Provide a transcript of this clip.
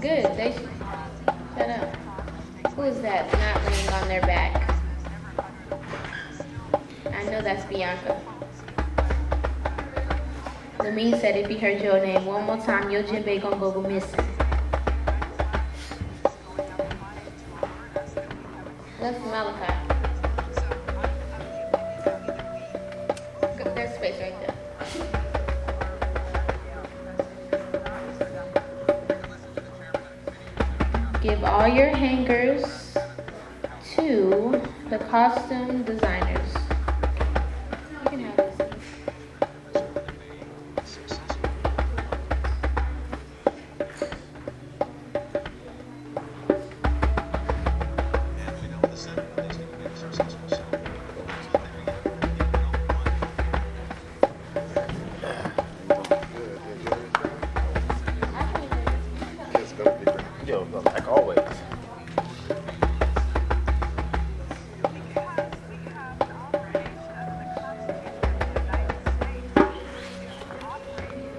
Good. They. Shut up. Who is that not laying on their back? I know that's Bianca. Lamine said if he heard your name one more time, your djembe gonna go missing. That's Malachi. There's space right there. Give all your hangers to the costume designers. You